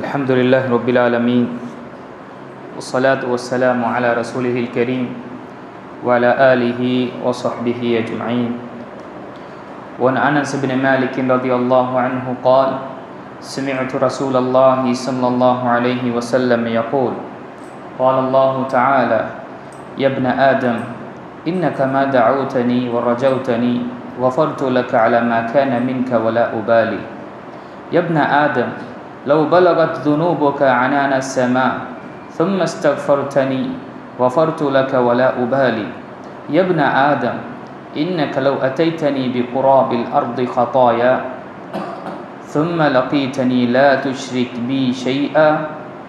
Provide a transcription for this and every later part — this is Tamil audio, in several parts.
الحمد لله رب العالمين والصلاة والسلام على رسوله الكريم وعلى آله وصحبه أجمعين وعن أنس بن مالك رضي الله عنه قال سمعت رسول الله صلى الله عليه وسلم يقول قال الله تعالى يا ابن آدم إنك ما دعوتني ورجوتني غفرت لك على ما كان منك ولا أبالي يا ابن آدم لو بلغت ذنوبك عنان السماء ثم استغفرتني غفرت لك ولا أبالي. يا ابن آدم إنك لو أتيتني بقراب الأرض خطايا ثم لقيتني لا تشرك بي شيئا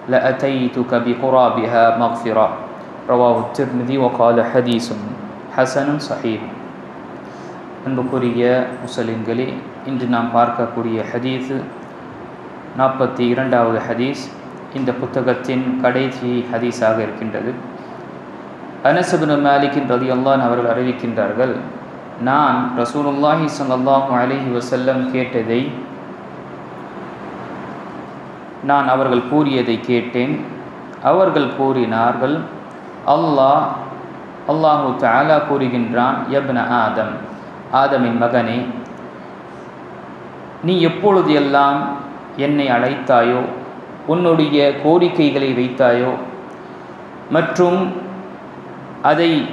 لأتيتك بقرابها مغفرة. رواه الترمذي وقال حديث حسن صحيح. أنبكرية مسلم قلي إن نام باركة كرية حديث நாற்பத்தி இரண்டாவது ஹதீஸ் இந்த புத்தகத்தின் கடைசி ஹதீஸாக இருக்கின்றது. அனசபின் மாலிக்கின் ரதி அல்லான் அவர்கள் அறிவிக்கின்றார்கள் நான் ரசூலுல்லாஹி சல்லாஹூ அலஹி வசல்லம் கேட்டதை நான் அவர்கள் கூறியதை கேட்டேன். அவர்கள் கூறினார்கள் அல்லாஹ் அல்லாஹு தாலா கூறுகின்றான் யப்ன ஆதம் ஆதமின் மகனே நீ எப்பொழுது எல்லாம் என்னை அழைத்தாயோ? உன்னுடைய கோரிக்கைகளை வைத்தாயோ? மற்றும் அதை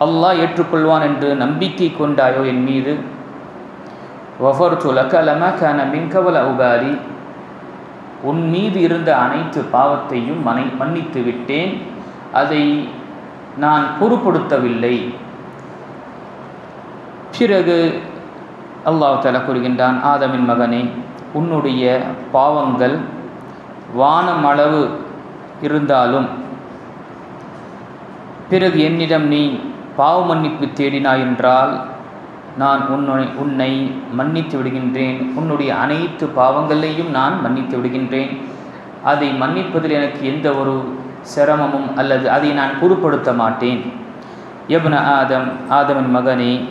அல்லாஹ் ஏற்றுக்கொள்வான் என்று நம்பிக்கை கொண்டாயோ என் மீது? வஃபர்து லக்கலம கன மின்கவல உபாரி. உன் மீது இருந்த அனைத்து பாவத்தையும் மனை மன்னித்து விட்டேன். அதை நான் பொருட்படுத்தவில்லை. பிறகு அல்லாஹ் தலா கூறுகின்றான் ஆதமின் மகனே உன்னுடைய பாவங்கள் வானமளவு இருந்தாலும் பிறகு என்னிடம் நீ பாவ மன்னிப்பு தேடினாய் என்றால் நான் உன்னை உன்னை மன்னித்து விடுகின்றேன். உன்னுடைய அனைத்து பாவங்களையும் நான் மன்னித்து விடுகின்றேன். அதை மன்னிப்பதில் எனக்கு எந்த ஒரு சிரமமும் அல்லது அதை நான் பொருட்படுத்த மாட்டேன். எப்ன ஆதம் ஆதமின் மகனே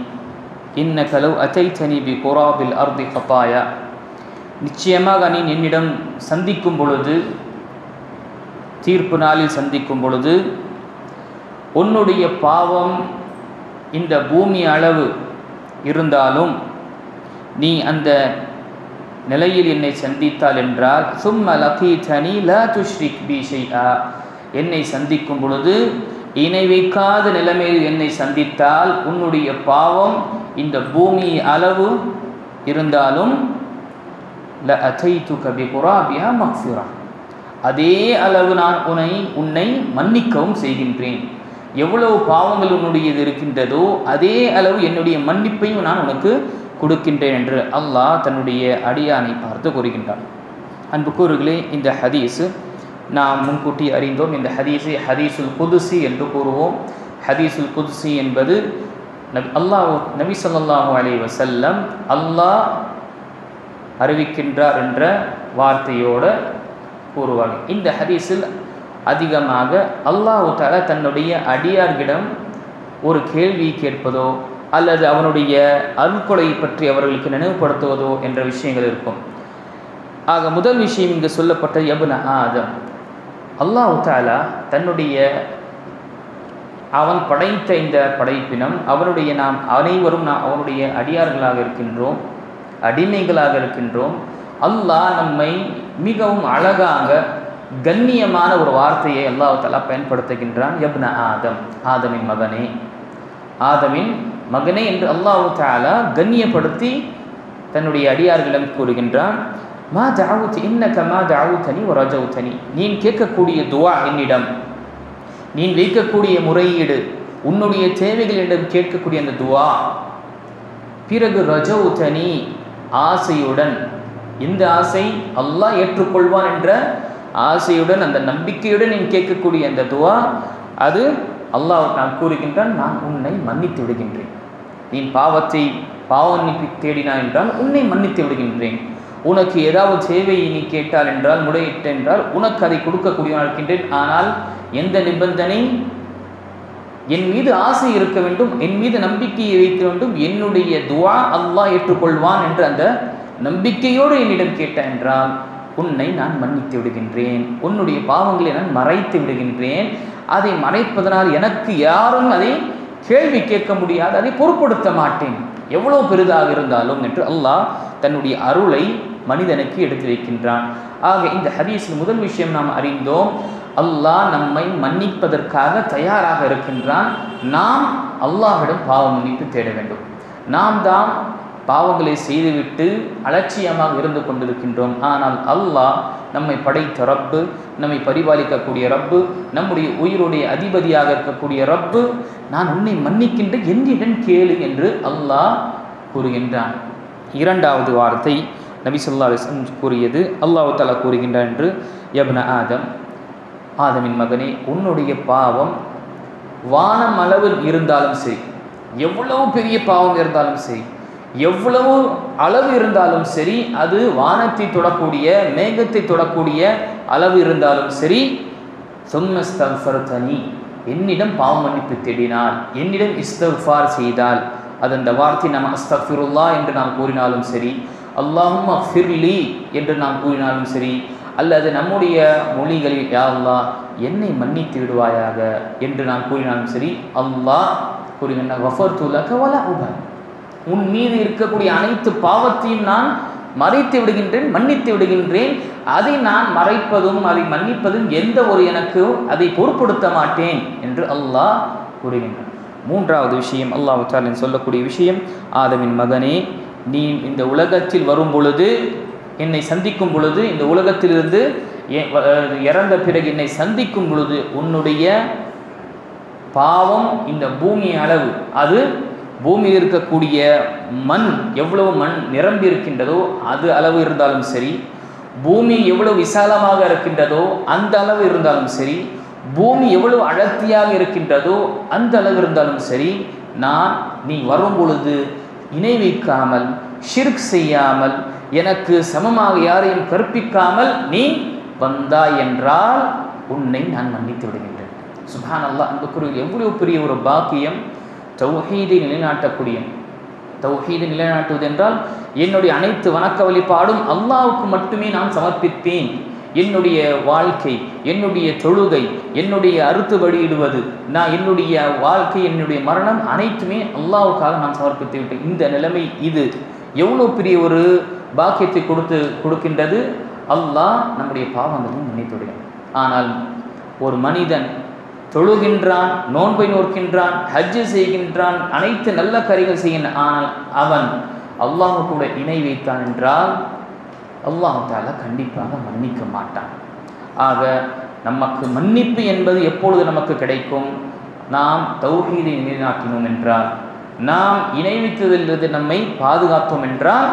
இன்ன கலவு அச்சை பி கொராபில் அர்தி கப்பாயா நிச்சயமாக நீ என்னிடம் சந்திக்கும் பொழுது தீர்ப்பு நாளில் சந்திக்கும் பொழுது உன்னுடைய பாவம் இந்த பூமி அளவு இருந்தாலும் நீ அந்த நிலையில் என்னை சந்தித்தால் என்றால் சும்ம லகீதனி லா துஷ்ரிக் பி என்னை சந்திக்கும் பொழுது இணை வைக்காத நிலைமையில் என்னை சந்தித்தால் உன்னுடைய பாவம் இந்த பூமி அளவு இருந்தாலும் ல அதைத்து கபி குராபியா மக்ஃபிரா அதே அளவு நான் உன்னை உன்னை மன்னிக்கவும் செய்கின்றேன். எவ்வளவு பாவங்கள் உன்னுடையது இருக்கின்றதோ அதே அளவு என்னுடைய மன்னிப்பையும் நான் உனக்கு கொடுக்கின்றேன் என்று அல்லாஹ் தன்னுடைய அடியானை பார்த்து கூறுகின்றான். அன்பு கூறுகளே இந்த ஹதீஸு நாம் முன்கூட்டி அறிந்தோம். இந்த ஹதீஸை ஹதீஸுல் குதுசி என்று கூறுவோம். ஹதீஸுல் குதுசி என்பது நபி அல்லாஹ் நபி சொல்லாஹு அலி வசல்லம் அல்லாஹ் அறிவிக்கின்றார் என்ற வார்த்தையோடு கூறுவாங்க. இந்த ஹதீஸில் அதிகமாக அல்லாஹு தாலா தன்னுடைய அடியார்களிடம் ஒரு கேள்வி கேட்பதோ அல்லது அவனுடைய அருள்கொலை பற்றி அவர்களுக்கு நினைவுபடுத்துவதோ என்ற விஷயங்கள் இருக்கும். ஆக முதல் விஷயம் இங்கு சொல்லப்பட்ட எபுன ஆதம். அல்லாஹு தாலா தன்னுடைய அவன் படைத்த இந்த படைப்பினம் அவனுடைய நாம் அனைவரும் நாம் அவனுடைய அடியார்களாக இருக்கின்றோம். அடிமைகளாக இருக்கின்றோம். அல்லாஹ் நம்மை மிகவும் அழகாக கண்ணியமான ஒரு வார்த்தையை அல்லாஹாலா பயன்படுத்துகின்றான். எப்ன ஆதம் ஆதமின் மகனே. ஆதமின் மகனே என்று அல்லாஹு தாலா கண்ணியப்படுத்தி தன்னுடைய அடியார்களிடம் கூறுகின்றான். மா தாவுத் இன்னக்க மா தாவுத்தனி ஒரு ரஜவுத்தனி. நீ கேட்கக்கூடிய துவா என்னிடம். நீ வைக்கக்கூடிய முறையீடு. உன்னுடைய தேவைகளிடம் கேட்கக்கூடிய அந்த துவா. பிறகு ரஜவுத்தனி. ஆசையுடன். இந்த ஆசை அல்லாஹ் ஏற்றுக்கொள்வான் என்ற ஆசையுடன் அந்த நம்பிக்கையுடன் நீ கேட்கக்கூடிய அந்த துவா அது அல்லாஹ் நான் கூறுகின்றான் நான் உன்னை மன்னித்து விடுகின்றேன். நீ பாவத்தை பாவம் தேடினா என்றால் உன்னை மன்னித்து விடுகின்றேன். உனக்கு ஏதாவது சேவையை நீ கேட்டால் என்றால் முறையிட்ட என்றால் உனக்கு அதை கொடுக்கக்கூடியவன் இருக்கின்றேன். ஆனால் எந்த நிபந்தனை என் மீது ஆசை இருக்க வேண்டும் என் மீது நம்பிக்கையை வைக்க வேண்டும் என்னுடைய துவா அல்லாஹ் ஏற்றுக்கொள்வான் என்று அந்த நம்பிக்கையோடு என்னிடம் கேட்ட என்றால் உன்னை நான் மன்னித்து விடுகின்றேன் உன்னுடைய பாவங்களை நான் மறைத்து விடுகின்றேன். அதை மறைப்பதனால் எனக்கு யாரும் அதை கேள்வி கேட்க முடியாது அதை பொருட்படுத்த மாட்டேன். எவ்வளோ பெரிதாக இருந்தாலும் என்று அல்லாஹ் தன்னுடைய அருளை மனிதனுக்கு எடுத்து வைக்கின்றான். ஆக இந்த ஹதீஸில் முதல் விஷயம் நாம் அறிந்தோம் அல்லாஹ் நம்மை மன்னிப்பதற்காக தயாராக இருக்கின்றான். நாம் அல்லாஹிடம் பாவ மன்னிப்பு தேட வேண்டும். நாம் தான் பாவங்களை செய்துவிட்டு அலட்சியமாக இருந்து கொண்டிருக்கின்றோம். ஆனால் அல்லாஹ் நம்மை படைத்த ரப்பு நம்மை பரிபாலிக்கக்கூடிய ரப்பு நம்முடைய உயிருடைய அதிபதியாக இருக்கக்கூடிய ரப்பு நான் உன்னை மன்னிக்கின்ற என்னிடம் கேளு என்று அல்லாஹ் கூறுகின்றான். இரண்டாவது வார்த்தை நபி சொல்லா கூறியது அல்லாஹ் தாலா கூறுகின்றான் என்று யப்ன ஆதம் ஆதமின் மகனே உன்னுடைய பாவம் வானம் அளவில் இருந்தாலும் சரி எவ்வளவு பெரிய பாவம் இருந்தாலும் சரி எவ்வளவு அளவு இருந்தாலும் சரி அது வானத்தை தொடக்கூடிய மேகத்தை தொடக்கூடிய அளவு இருந்தாலும் சரி சொன்னி என்னிடம் பாவ மன்னிப்பு தேடினால் என்னிடம் இஸ்தஃபார் செய்தால் அது அந்த வார்த்தை நாம் அஸ்தஃபிருல்லா என்று நாம் கூறினாலும் சரி அல்லாஹும் ஃபிர்லி என்று நாம் கூறினாலும் சரி அல்லது நம்முடைய மொழிகளில் யா என்னை மன்னித்து விடுவாயாக என்று நான் கூறினாலும் சரி அல்லாஹ் கூறுகின்ற வஃபர் துலக உபன் உன் மீது இருக்கக்கூடிய அனைத்து பாவத்தையும் நான் மறைத்து விடுகின்றேன் மன்னித்து விடுகின்றேன். அதை நான் மறைப்பதும் அதை மன்னிப்பதும் எந்த ஒரு எனக்கு அதை பொருட்படுத்த மாட்டேன் என்று அல்லாஹ் கூறுகின்றான். மூன்றாவது விஷயம் அல்லாஹ் தாலின் சொல்லக்கூடிய விஷயம் ஆதமின் மகனே நீ இந்த உலகத்தில் வரும் பொழுது என்னை சந்திக்கும் பொழுது இந்த உலகத்திலிருந்து இறந்த பிறகு என்னை சந்திக்கும் பொழுது உன்னுடைய பாவம் இந்த பூமி அளவு. அது பூமியில் இருக்கக்கூடிய மண் எவ்வளவு மண் நிரம்பி இருக்கின்றதோ அது அளவு இருந்தாலும் சரி பூமி எவ்வளவு விசாலமாக இருக்கின்றதோ அந்த அளவு இருந்தாலும் சரி பூமி எவ்வளவு அடர்த்தியாக இருக்கின்றதோ அந்த அளவு இருந்தாலும் சரி நான் நீ வரும் பொழுது இணை வைக்காமல் ஷிர்க் செய்யாமல் எனக்கு சமமாக யாரையும் கற்பிக்காமல் நீ வந்தாய் என்றால் உன்னை நான் மன்னித்து விடுகின்றேன். சுபான் அல்லா அன்புக்குரிய எவ்வளவு பெரிய ஒரு பாக்கியம். தௌஹீதை நிலைநாட்டக்கூடிய தௌஹீதை நிலைநாட்டுவது என்றால் என்னுடைய அனைத்து வணக்க வழிபாடும் அல்லாவுக்கு மட்டுமே நான் சமர்ப்பித்தேன் என்னுடைய வாழ்க்கை என்னுடைய தொழுகை என்னுடைய அறுத்து வழியிடுவது நான் என்னுடைய வாழ்க்கை என்னுடைய மரணம் அனைத்துமே அல்லாவுக்காக நான் சமர்ப்பித்து விட்டேன் இந்த நிலைமை இது. எவ்வளோ பெரிய ஒரு பாக்கியத்தை கொடுத்து கொடுக்கின்றது அல்லாஹ் நம்முடைய பாவங்களையும் மன்னித்துடுகிறான் ஆனால் ஒரு மனிதன் தொழுகின்றான் நோன்பை நோக்கின்றான் ஹஜ்ஜு செய்கின்றான் அனைத்து நல்ல கரிகள் செய்கின்றான் ஆனால் அவன் அல்லாஹு கூட இணை வைத்தான் என்றால் அல்லாஹு தால கண்டிப்பாக மன்னிக்க மாட்டான். ஆக நமக்கு மன்னிப்பு என்பது எப்பொழுது நமக்கு கிடைக்கும்? நாம் தௌஹீதை நிலைநாட்டினோம் என்றால் நாம் இணை வைத்ததிலிருந்து நம்மை பாதுகாத்தோம் என்றால்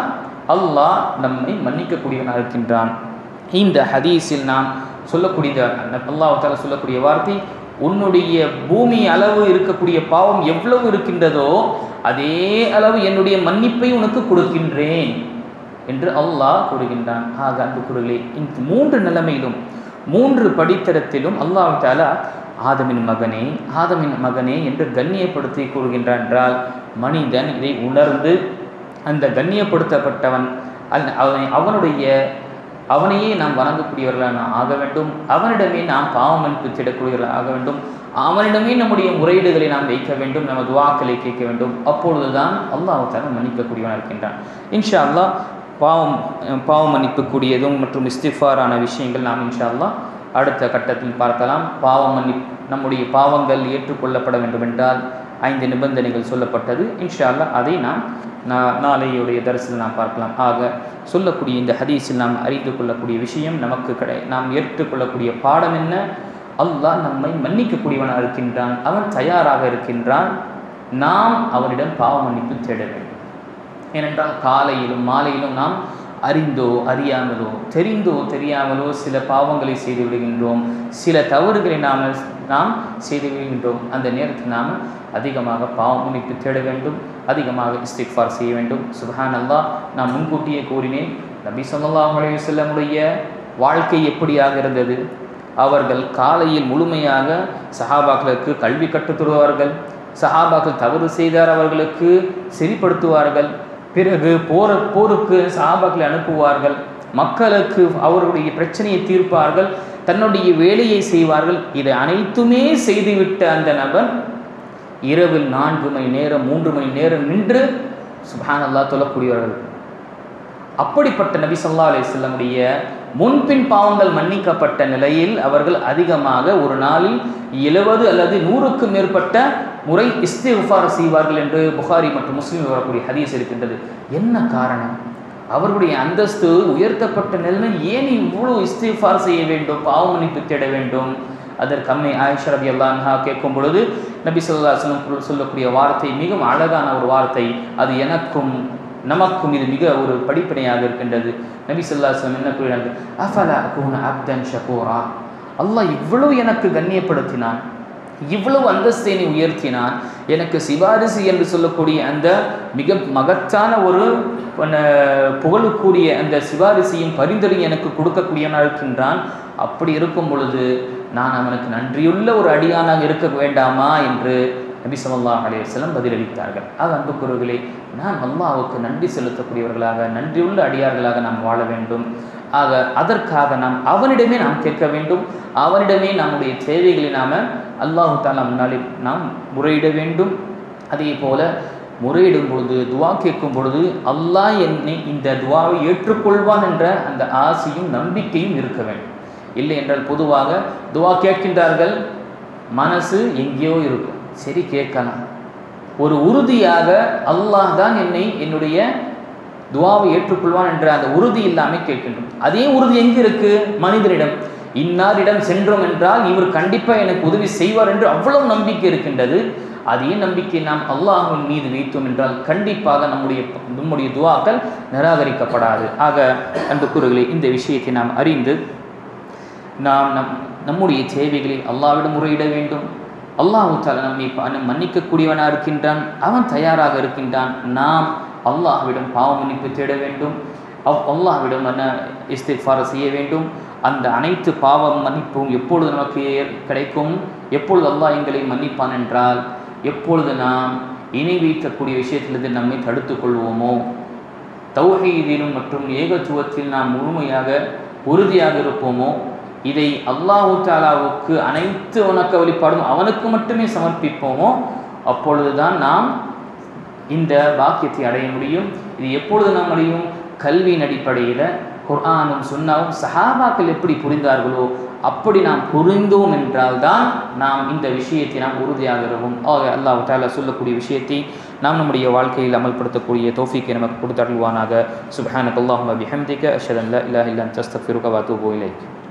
அல்லாஹ் நம்மை மன்னிக்கக்கூடியவனாக இருக்கின்றான். இந்த ஹதீஸில் நாம் சொல்லக்கூடிய அல்லாஹால சொல்லக்கூடிய வார்த்தை உன்னுடைய பூமி அளவு இருக்கக்கூடிய பாவம் எவ்வளவு இருக்கின்றதோ அதே அளவு என்னுடைய மன்னிப்பை உனக்கு கொடுக்கின்றேன் என்று அல்லாஹ் கூறுகின்றான். ஆக அந்த குருகளே இந்த மூன்று நிலைமையிலும் மூன்று படித்தரத்திலும் அல்லாஹ் தாலா ஆதமின் மகனே ஆதமின் மகனே என்று கண்ணியப்படுத்தி கூறுகின்றான் என்றால் மனிதன் இதை உணர்ந்து அந்த கண்ணியப்படுத்தப்பட்டவன். அவனை அவனுடைய அவனையே நாம் வணங்கக்கூடியவர்களாக நாம் ஆக வேண்டும். அவனிடமே நாம் பாவமன்பித்து தேடக்கூடியவர்களாக ஆக வேண்டும். அவனிடமே நம்முடைய முறையீடுகளை நாம் வைக்க வேண்டும். நமது துவாக்களை கேட்க வேண்டும். அப்பொழுதுதான் அல்லாஹ் தாலா மன்னிக்கக்கூடியவனாக இருக்கின்றான். இன்ஷா அல்லாஹ் பாவம் பாவம் மன்னிப்புக்கூடியதும் மற்றும் இஸ்திஃபாரான விஷயங்கள் நாம் இன்ஷா அல்லா அடுத்த கட்டத்தில் பார்க்கலாம். பாவம் மன்னி நம்முடைய பாவங்கள் ஏற்றுக்கொள்ளப்பட வேண்டுமென்றால் ஐந்து நிபந்தனைகள் சொல்லப்பட்டது. இன்ஷா அல்லா அதை நாம் நான் நாளையுடைய தரிசில் நாம் பார்க்கலாம். ஆக சொல்லக்கூடிய இந்த ஹதீஸில் நாம் அறிந்து கொள்ளக்கூடிய விஷயம் நமக்கு கிடை நாம் ஏற்றுக்கொள்ளக்கூடிய பாடம் என்ன? அல்லாஹ் நம்மை மன்னிக்கக்கூடியவனாக இருக்கின்றான். அவன் தயாராக இருக்கின்றான். நாம் அவனிடம் பாவ மன்னிப்பு தேட வேண்டும். ஏனென்றால் காலையிலும் மாலையிலும் நாம் அறிந்தோ அறியாமலோ தெரிந்தோ தெரியாமலோ சில பாவங்களை செய்து விடுகின்றோம். சில தவறுகளை நாம் நாம் செய்து விடுகின்றோம். அந்த நேரத்தில் நாம் அதிகமாக பாவ மன்னிப்பு தேட வேண்டும். அதிகமாக இஸ்திக்ஃபார் செய்ய வேண்டும். சுபஹான் அல்லா நான் முன்கூட்டியே கூறினேன். நபி சொல்லா அலைஹி செல்லமுடைய வாழ்க்கை எப்படியாக இருந்தது? அவர்கள் காலையில் முழுமையாக சஹாபாக்களுக்கு கல்வி கற்றுத் தருவார்கள். சஹாபாக்கள் தவறு செய்தார் அவர்களுக்கு சரிப்படுத்துவார்கள் பிறகு போர போருக்கு சஹாபாக்களை அனுப்புவார்கள். மக்களுக்கு அவர்களுடைய பிரச்சனையை தீர்ப்பார்கள். தன்னுடைய வேலையை செய்வார்கள். இதை அனைத்துமே செய்துவிட்ட அந்த நபர் இரவில் நான்கு மணி நேரம் மூன்று மணி நேரம் நின்று சுபான் அல்லா சொல்லக்கூடியவர்கள். அப்படிப்பட்ட நபி சொல்லா அலிஸ்லமுடைய முன்பின் பாவங்கள் மன்னிக்கப்பட்ட நிலையில் அவர்கள் அதிகமாக ஒரு நாளில் எழுபது அல்லது நூறுக்கும் மேற்பட்ட முறை இஸ்திஃபார் செய்வார்கள் என்று புகாரி மற்றும் முஸ்லீம் வரக்கூடிய ஹதீஸ் இருக்கின்றது. என்ன காரணம்? அவர்களுடைய அந்தஸ்து உயர்த்தப்பட்ட நிலைமை ஏன் இவ்வளோ இஸ்திஃபார் செய்ய வேண்டும் பாவமன்னிப்பு தேட வேண்டும்? அதற்கு அம்மை ஆயிஷா ரபி அல்லான்ஹா கேட்கும் பொழுது நபி சொல்லா சொல்லும் சொல்லக்கூடிய வார்த்தை மிகவும் அழகான ஒரு வார்த்தை. அது எனக்கும் நமக்கும் இது மிக ஒரு படிப்பினையாக இருக்கின்றது. நபி சொல்லா சொல்லம் என்ன கூறினார்கள்? அஃபலா கூன அப்தன் ஷகோரா? அல்லாஹ் இவ்வளவு எனக்கு கண்ணியப்படுத்தினான். இவ்வளவு அந்தஸ்தினை உயர்த்தினான் எனக்கு சிபாரிசு என்று சொல்லக்கூடிய அந்த மிக மகத்தான ஒரு புகழுக்குரிய அந்த சிபாரிசையும் பரிந்துரையும் எனக்கு கொடுக்கக்கூடியவனாக இருக்கின்றான் அப்படி இருக்கும் பொழுது நான் அவனுக்கு நன்றியுள்ள ஒரு அடியானாக இருக்க வேண்டாமா என்று நபி சொல்லா அலையம் பதிலளித்தார்கள். ஆக அன்புக்குறவர்களே நாம் அல்லாவுக்கு நன்றி செலுத்தக்கூடியவர்களாக நன்றியுள்ள அடியார்களாக நாம் வாழ வேண்டும். ஆக அதற்காக நாம் அவனிடமே நாம் கேட்க வேண்டும். அவனிடமே நம்முடைய தேவைகளை நாம் அல்லாஹு தாலா முன்னாலே நாம் முறையிட வேண்டும். அதே போல முறையிடும் பொழுது துவா கேட்கும் பொழுது அல்லாஹ் என்னை இந்த துவாவை ஏற்றுக்கொள்வான் என்ற அந்த ஆசையும் நம்பிக்கையும் இருக்க வேண்டும். இல்லை என்றால் பொதுவாக துவா கேட்கின்றார்கள் மனசு எங்கேயோ இருக்கும். சரி கேட்கலாம். ஒரு உறுதியாக அல்லாஹ் தான் என்னை என்னுடைய துவாவை ஏற்றுக்கொள்வான் என்ற அந்த உறுதி இல்லாமல் கேட்கின்றோம். அதே உறுதி எங்கே இருக்குது மனிதனிடம். இன்னாரிடம் சென்றோம் என்றால் இவர் கண்டிப்பாக எனக்கு உதவி செய்வார் என்று அவ்வளவு நம்பிக்கை இருக்கின்றது. அதே நம்பிக்கை? நாம் அல்லாஹின் மீது வைத்தோம் என்றால் கண்டிப்பாக நம்முடைய நம்முடைய துவாக்கள் நிராகரிக்கப்படாது. ஆக அன்புக்குறர்களே இந்த விஷயத்தை நாம் அறிந்து நாம் நம் நம்முடைய தேவைகளை அல்லாவிடம் முறையிட வேண்டும். அல்லாஹு தாலா நம்மை மன்னிக்கக்கூடியவனாக இருக்கின்றான். அவன் தயாராக இருக்கின்றான். நாம் அல்லாஹ்விடம் பாவ மன்னிப்பு தேட வேண்டும். அவ் அல்லாஹ்விடம் என்ன இஸ்திஃபார செய்ய வேண்டும். அந்த அனைத்து பாவம் மன்னிப்பும் எப்பொழுது நமக்கு கிடைக்கும்? எப்பொழுது அல்லாஹ் எங்களை மன்னிப்பான் என்றால் எப்பொழுது நாம் இணை வைக்கக்கூடிய விஷயத்திலிருந்து நம்மை தடுத்து கொள்வோமோ? தௌஹீதிலும் மற்றும் ஏகத்துவத்தில் நாம் முழுமையாக உறுதியாக இருப்போமோ? இதை அல்லாஹு தாலாவுக்கு அனைத்து வணக்க வழிபாடும் அவனுக்கு மட்டுமே சமர்ப்பிப்போமோ? அப்பொழுதுதான் நாம் இந்த பாக்கியத்தை அடைய முடியும். இது எப்பொழுது நாம் அடையும்? கல்வியின் அடிப்படையில் குர்ஆனும் சுன்னாவும் சஹாபாக்கள் எப்படி புரிந்தார்களோ அப்படி நாம் புரிந்தோம் என்றால் தான் நாம் இந்த விஷயத்தை நாம் உறுதியாக இருவோம் ஆக அல்லாஹ் தாலா சொல்லக்கூடிய விஷயத்தை நாம் நம்முடைய வாழ்க்கையில் அமல்படுத்தக்கூடிய தோஃபிக்கை நமக்கு கொடுத்தருள்வானாக. சுபஹானக் அல்லாஹ் பிஹம்திக அஷதன் லா இல்லா அன்த அஸ்தக்ஃபிருக வ அத்தூபு